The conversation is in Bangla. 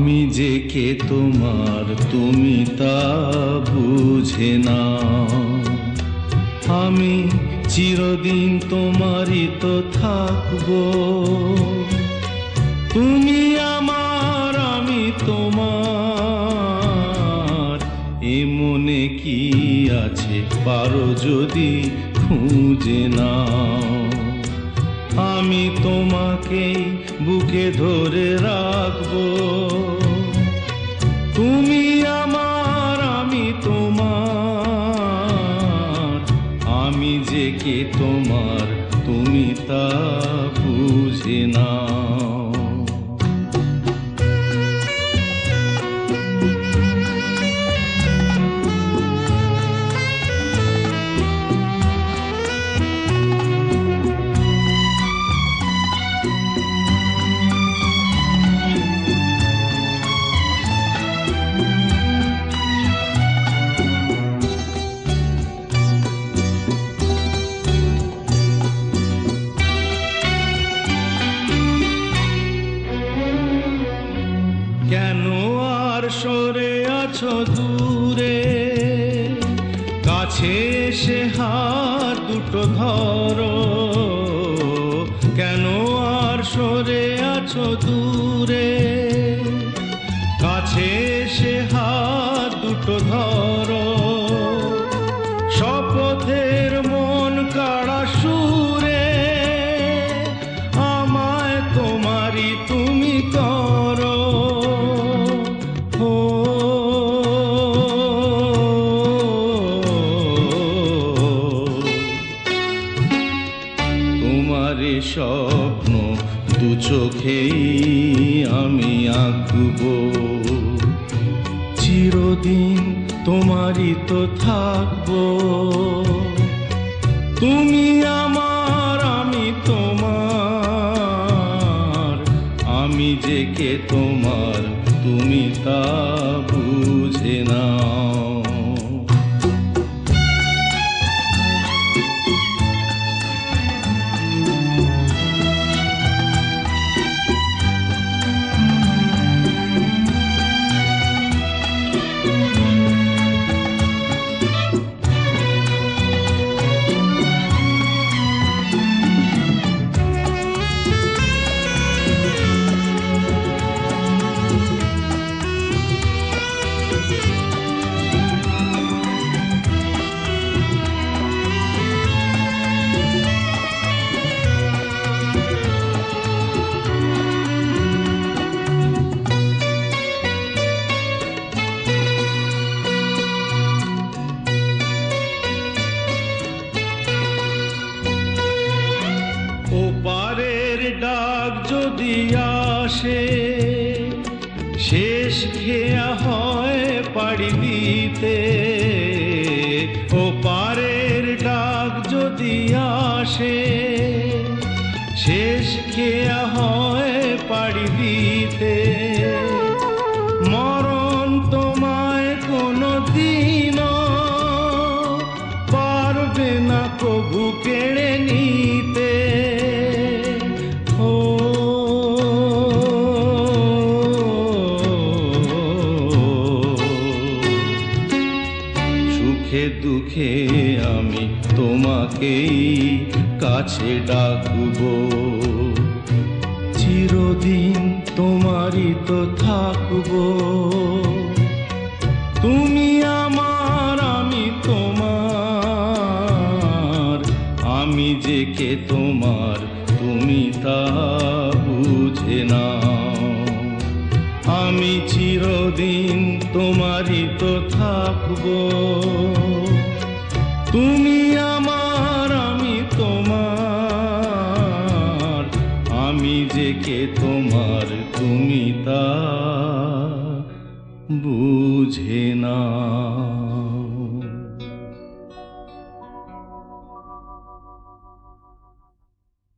আমি যে কে তোমার, তুমি তা বুঝে না আমি চিরদিন তোমারই তো থাকব। তুমি আমার, আমি তোমার। এ মনে কি আছে, পারো যদি খুঁজে নাও। আমি তোমাকে বুকে ধরে রাখব। তুমি আমার, আমি তোমার। আমি যে কে তোমার, তুমি তা বুঝে নাও। সরে আছো দূরে কাছে সে হাত দুটো ধরো। কেন আর সরে আছো দূরে? কাছে সে হাত দুটো ধরো। তোমার স্বপ্ন দু চোখেই আমি আঁকবো। চিরদিন তোমারই তো থাকব। তুমি আমার, আমি তোমার। আমি যে কে তোমার, তুমি তা বুঝে নাও। যদি আসে, শেষ খেয়া হয় পাড়ি দিতে ও পারের ডাক যদি আসে, শেষ খেয়া হয় দুঃখে আমি তোমাকেই কাছে ডাকবো। চিরদিন তোমারই তো থাকব। তুমি আমার, আমি তোমার। আমি যে কে তোমার, তুমি তা বুঝে না আমি চিরদিন তোমারই তো থাকব। তুমি আমার আমি তোমার। আমি যে কে তোমার তুমি তা বুঝে না।